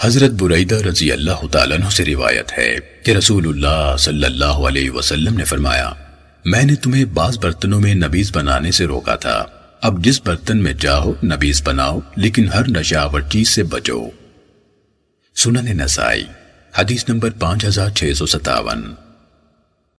حضرت بریدہ رضی اللہ تعالیٰ عنہ سے روایت ہے کہ رسول اللہ صلی اللہ علیہ وسلم نے فرمایا، میں نے تمہیں بعض برتنوں میں نبیز بنانے سے روکا تھا۔ اب جس برتن میں جاؤ نبیز بناؤ، لیکن ہر نشاور چیز سے بچو۔ سنن نسائی، حدیث نمبر پانچ ہزار چھ سو ستاون۔